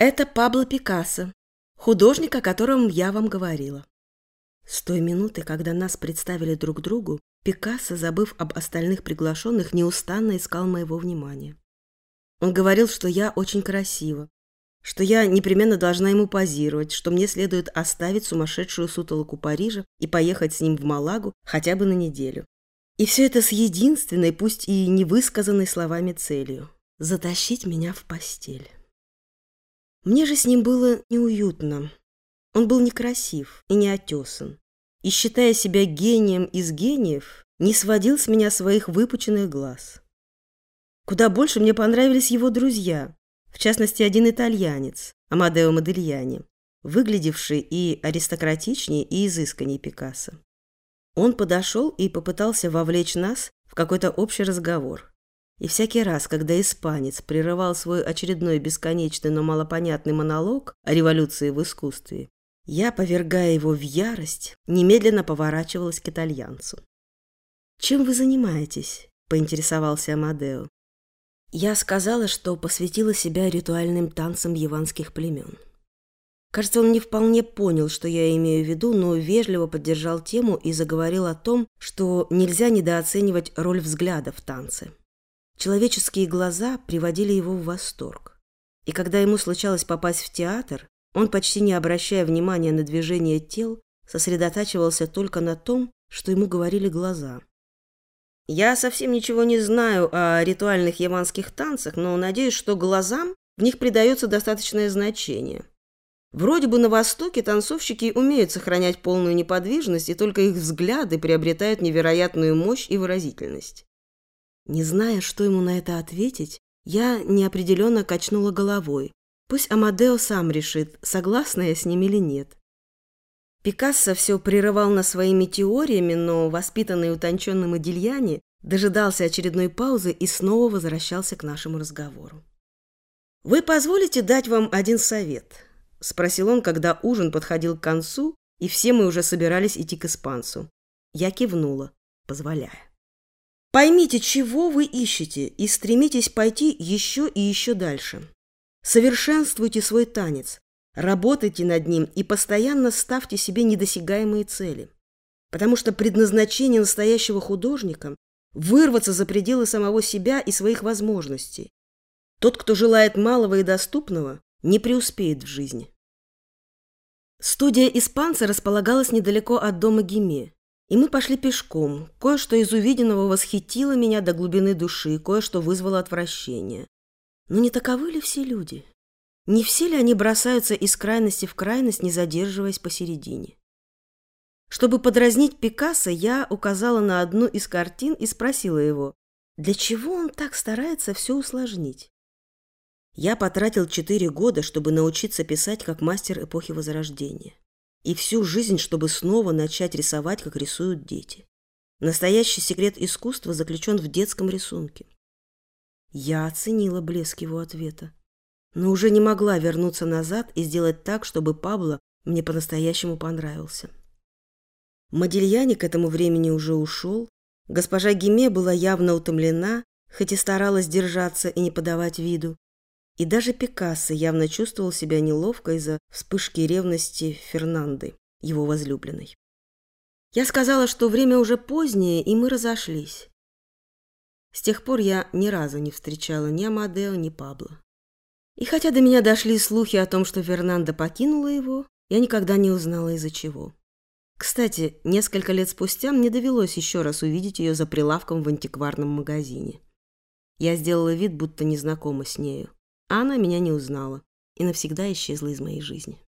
Это Пабло Пикассо, художник, о котором я вам говорила. С той минуты, когда нас представили друг другу, Пикассо, забыв об остальных приглашенных, неустанно искал моего внимания. Он говорил, что я очень красива, что я непременно должна ему позировать, что мне следует оставить сумасшедшую сутолоку Парижа и поехать с ним в Малагу хотя бы на неделю. И все это с единственной, пусть и невысказанной словами целью – затащить меня в постель. Мне же с ним было неуютно. Он был некрасив и неотесан. И, считая себя гением из гениев, не сводил с меня своих выпученных глаз. Куда больше мне понравились его друзья, в частности, один итальянец, Амадео Модельяни, выглядевший и аристократичнее, и изысканнее Пикассо. Он подошел и попытался вовлечь нас в какой-то общий разговор. И всякий раз, когда испанец прерывал свой очередной бесконечный, но малопонятный монолог о революции в искусстве, я, повергая его в ярость, немедленно поворачивалась к итальянцу. «Чем вы занимаетесь?» – поинтересовался Амадео. Я сказала, что посвятила себя ритуальным танцам яванских племен. Кажется, он не вполне понял, что я имею в виду, но вежливо поддержал тему и заговорил о том, что нельзя недооценивать роль взгляда в танце. Человеческие глаза приводили его в восторг. И когда ему случалось попасть в театр, он, почти не обращая внимания на движение тел, сосредотачивался только на том, что ему говорили глаза. Я совсем ничего не знаю о ритуальных яванских танцах, но надеюсь, что глазам в них придается достаточное значение. Вроде бы на Востоке танцовщики умеют сохранять полную неподвижность, и только их взгляды приобретают невероятную мощь и выразительность. Не зная, что ему на это ответить, я неопределенно качнула головой. Пусть Амадео сам решит, согласна я с ним или нет. Пикассо все прерывал на своими теориями, но воспитанный утонченным Адильяне дожидался очередной паузы и снова возвращался к нашему разговору. «Вы позволите дать вам один совет?» – спросил он, когда ужин подходил к концу, и все мы уже собирались идти к испанцу. Я кивнула, позволяя. «Поймите, чего вы ищете, и стремитесь пойти еще и еще дальше. Совершенствуйте свой танец, Работайте над ним и постоянно ставьте себе недосягаемые цели. Потому что предназначение настоящего художника – вырваться за пределы самого себя и своих возможностей. Тот, кто желает малого и доступного, не преуспеет в жизни. Студия испанца располагалась недалеко от дома Гиме, и мы пошли пешком. Кое-что из увиденного восхитило меня до глубины души, кое-что вызвало отвращение. Но не таковы ли все люди? Не все ли они бросаются из крайности в крайность, не задерживаясь посередине? Чтобы подразнить Пикассо, я указала на одну из картин и спросила его, для чего он так старается все усложнить? Я потратил четыре года, чтобы научиться писать как мастер эпохи Возрождения. И всю жизнь, чтобы снова начать рисовать, как рисуют дети. Настоящий секрет искусства заключен в детском рисунке. Я оценила блеск его ответа но уже не могла вернуться назад и сделать так, чтобы Пабло мне по-настоящему понравился. Модильяне к этому времени уже ушел. Госпожа Гиме была явно утомлена, хоть и старалась держаться и не подавать виду. И даже Пикассо явно чувствовал себя неловко из-за вспышки ревности Фернанды, его возлюбленной. Я сказала, что время уже позднее, и мы разошлись. С тех пор я ни разу не встречала ни Амадео, ни Пабло. И хотя до меня дошли слухи о том, что Фернанда покинула его, я никогда не узнала из-за чего. Кстати, несколько лет спустя мне довелось еще раз увидеть ее за прилавком в антикварном магазине. Я сделала вид, будто не знакома с нею, а она меня не узнала и навсегда исчезла из моей жизни.